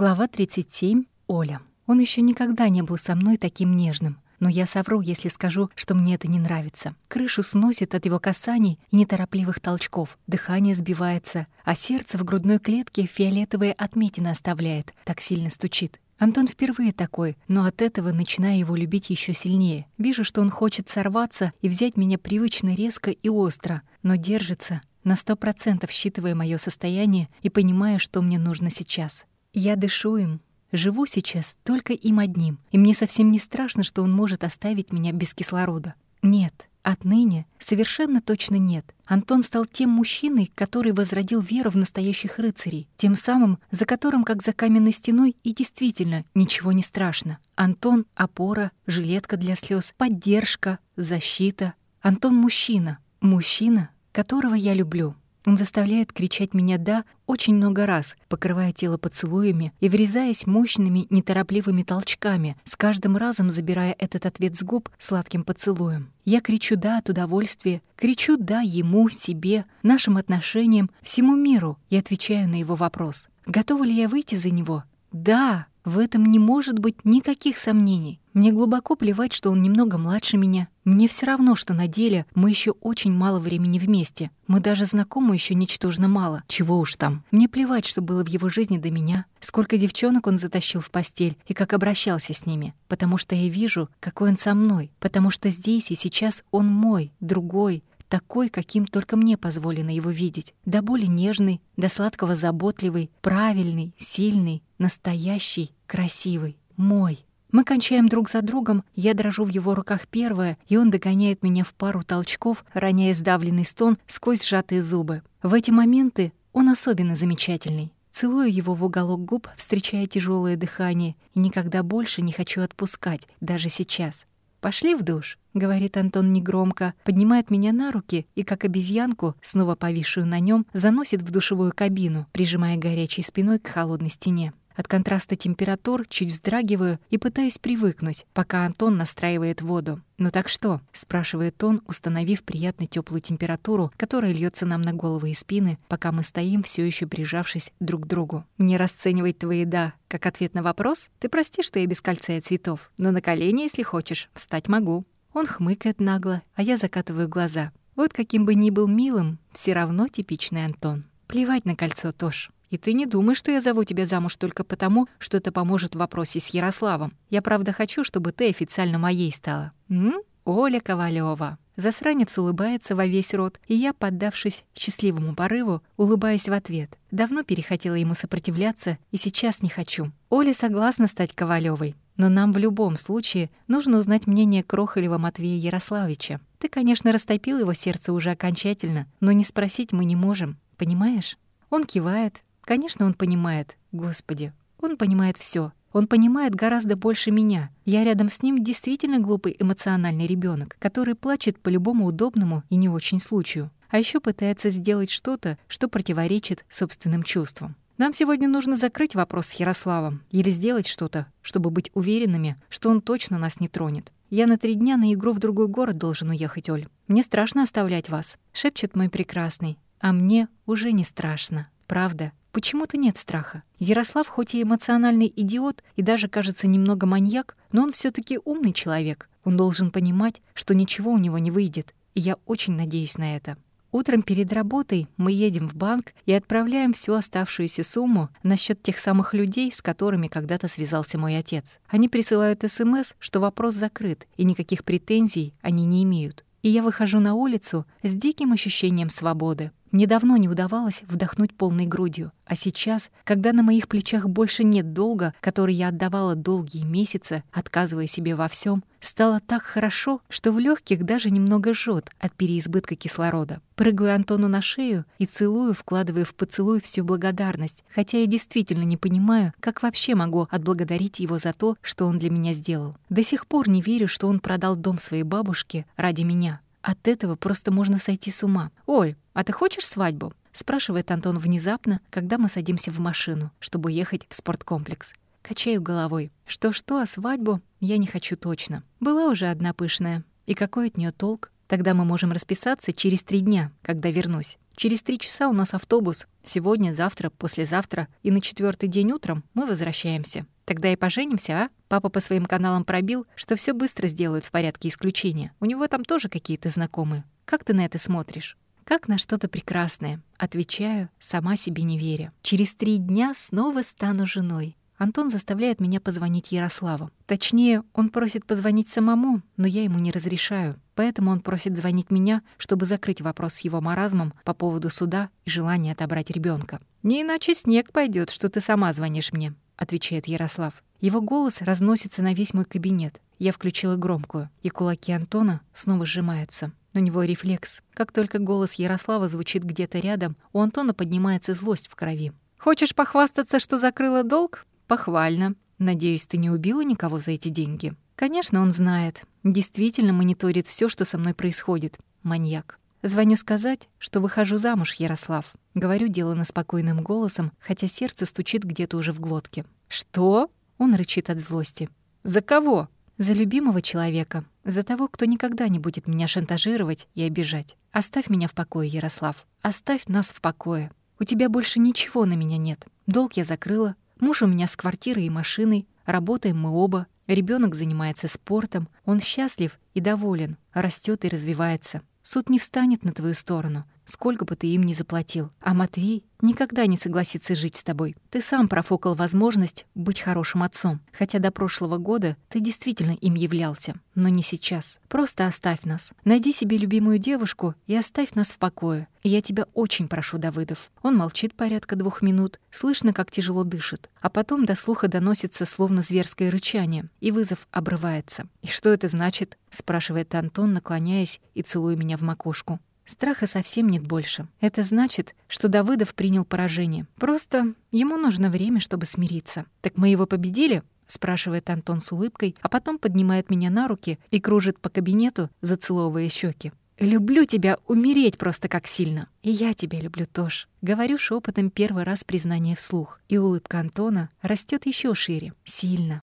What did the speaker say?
Глава 37. Оля. Он еще никогда не был со мной таким нежным. Но я совру, если скажу, что мне это не нравится. Крышу сносит от его касаний и неторопливых толчков. Дыхание сбивается, а сердце в грудной клетке фиолетовые отметины оставляет. Так сильно стучит. Антон впервые такой, но от этого начинаю его любить еще сильнее. Вижу, что он хочет сорваться и взять меня привычно резко и остро, но держится, на сто процентов считывая мое состояние и понимая, что мне нужно сейчас. Я дышу им, живу сейчас только им одним, и мне совсем не страшно, что он может оставить меня без кислорода. Нет, отныне совершенно точно нет. Антон стал тем мужчиной, который возродил веру в настоящих рыцарей, тем самым, за которым, как за каменной стеной, и действительно ничего не страшно. Антон — опора, жилетка для слез, поддержка, защита. Антон — мужчина, мужчина, которого я люблю. Он заставляет кричать меня «да» очень много раз, покрывая тело поцелуями и врезаясь мощными, неторопливыми толчками, с каждым разом забирая этот ответ с губ сладким поцелуем. Я кричу «да» от удовольствия, кричу «да» ему, себе, нашим отношениям, всему миру и отвечаю на его вопрос. Готова ли я выйти за него? Да! В этом не может быть никаких сомнений. Мне глубоко плевать, что он немного младше меня. Мне все равно, что на деле мы еще очень мало времени вместе. Мы даже знакомы еще ничтожно мало. Чего уж там. Мне плевать, что было в его жизни до меня, сколько девчонок он затащил в постель и как обращался с ними. Потому что я вижу, какой он со мной. Потому что здесь и сейчас он мой, другой, такой, каким только мне позволено его видеть. До боли нежный, до сладкого заботливый, правильный, сильный, настоящий, красивый, мой. Мы кончаем друг за другом, я дрожу в его руках первая, и он догоняет меня в пару толчков, роняя сдавленный стон сквозь сжатые зубы. В эти моменты он особенно замечательный. Целую его в уголок губ, встречая тяжелое дыхание, и никогда больше не хочу отпускать, даже сейчас. «Пошли в душ», — говорит Антон негромко, поднимает меня на руки и, как обезьянку, снова повисшую на нем, заносит в душевую кабину, прижимая горячей спиной к холодной стене. От контраста температур чуть вздрагиваю и пытаюсь привыкнуть, пока Антон настраивает воду. «Ну так что?» — спрашивает он, установив приятно теплую температуру, которая льется нам на головы и спины, пока мы стоим, все еще прижавшись друг к другу. «Не расценивать твои «да» как ответ на вопрос? Ты прости, что я без кольца и цветов, но на колени, если хочешь, встать могу». Он хмыкает нагло, а я закатываю глаза. Вот каким бы ни был милым, все равно типичный Антон. Плевать на кольцо, Тош. И ты не думай, что я зову тебя замуж только потому, что это поможет в вопросе с Ярославом. Я правда хочу, чтобы ты официально моей стала. М? Оля Ковалева. Засранец улыбается во весь рот, и я, поддавшись счастливому порыву, улыбаюсь в ответ. Давно перехотела ему сопротивляться, и сейчас не хочу. Оля согласна стать Ковалевой, но нам в любом случае нужно узнать мнение Крохолева Матвея Ярославича. Ты, конечно, растопил его сердце уже окончательно, но не спросить мы не можем, понимаешь? Он кивает, Конечно, он понимает. Господи, он понимает все. Он понимает гораздо больше меня. Я рядом с ним действительно глупый эмоциональный ребенок, который плачет по любому удобному и не очень случаю. А еще пытается сделать что-то, что противоречит собственным чувствам. Нам сегодня нужно закрыть вопрос с Ярославом или сделать что-то, чтобы быть уверенными, что он точно нас не тронет. Я на три дня на игру в другой город должен уехать, Оль. Мне страшно оставлять вас, шепчет мой прекрасный. А мне уже не страшно. Правда, Почему-то нет страха. Ярослав хоть и эмоциональный идиот и даже, кажется, немного маньяк, но он все таки умный человек. Он должен понимать, что ничего у него не выйдет, и я очень надеюсь на это. Утром перед работой мы едем в банк и отправляем всю оставшуюся сумму на счет тех самых людей, с которыми когда-то связался мой отец. Они присылают СМС, что вопрос закрыт, и никаких претензий они не имеют. И я выхожу на улицу с диким ощущением свободы. Мне давно не удавалось вдохнуть полной грудью, а сейчас, когда на моих плечах больше нет долга, который я отдавала долгие месяцы, отказывая себе во всем, стало так хорошо, что в легких даже немного жжет от переизбытка кислорода. Прыгаю Антону на шею и целую, вкладывая в поцелуй всю благодарность, хотя я действительно не понимаю, как вообще могу отблагодарить его за то, что он для меня сделал. До сих пор не верю, что он продал дом своей бабушке ради меня. От этого просто можно сойти с ума. «Оль, а ты хочешь свадьбу?» — спрашивает Антон внезапно, когда мы садимся в машину, чтобы ехать в спорткомплекс. Качаю головой. Что-что, а свадьбу я не хочу точно. Была уже одна пышная. И какой от нее толк? Тогда мы можем расписаться через три дня, когда вернусь. Через три часа у нас автобус. Сегодня, завтра, послезавтра. И на четвертый день утром мы возвращаемся. Тогда и поженимся, а? Папа по своим каналам пробил, что все быстро сделают в порядке исключения. У него там тоже какие-то знакомые. Как ты на это смотришь? Как на что-то прекрасное. Отвечаю, сама себе не веря. Через три дня снова стану женой. Антон заставляет меня позвонить Ярославу. Точнее, он просит позвонить самому, но я ему не разрешаю. Поэтому он просит звонить меня, чтобы закрыть вопрос с его маразмом по поводу суда и желания отобрать ребенка. «Не иначе снег пойдет, что ты сама звонишь мне», — отвечает Ярослав. Его голос разносится на весь мой кабинет. Я включила громкую, и кулаки Антона снова сжимаются. У него рефлекс. Как только голос Ярослава звучит где-то рядом, у Антона поднимается злость в крови. «Хочешь похвастаться, что закрыла долг? Похвально. Надеюсь, ты не убила никого за эти деньги. Конечно, он знает. Действительно мониторит все, что со мной происходит. Маньяк. Звоню сказать, что выхожу замуж, Ярослав. Говорю делано спокойным голосом, хотя сердце стучит где-то уже в глотке. «Что?» — он рычит от злости. «За кого?» «За любимого человека. За того, кто никогда не будет меня шантажировать и обижать. Оставь меня в покое, Ярослав. Оставь нас в покое. У тебя больше ничего на меня нет. Долг я закрыла, Муж у меня с квартирой и машиной, работаем мы оба, ребенок занимается спортом, он счастлив и доволен, растет и развивается. Суд не встанет на твою сторону, сколько бы ты им ни заплатил. А Матвей никогда не согласится жить с тобой. Ты сам профукал возможность быть хорошим отцом, хотя до прошлого года ты действительно им являлся. Но не сейчас. Просто оставь нас. Найди себе любимую девушку и оставь нас в покое. Я тебя очень прошу, Давыдов. Он молчит порядка двух минут, слышно, как тяжело дышит. А потом до слуха доносится словно зверское рычание, и вызов обрывается. «И что это значит?» — спрашивает Антон, наклоняясь и целуя меня в макушку. Страха совсем нет больше. Это значит, что Давыдов принял поражение. Просто ему нужно время, чтобы смириться. «Так мы его победили?» — спрашивает Антон с улыбкой, а потом поднимает меня на руки и кружит по кабинету, зацеловывая щеки. «Люблю тебя умереть просто как сильно. И я тебя люблю тоже». Говорю шепотом первый раз признание вслух, и улыбка Антона растет еще шире. Сильно.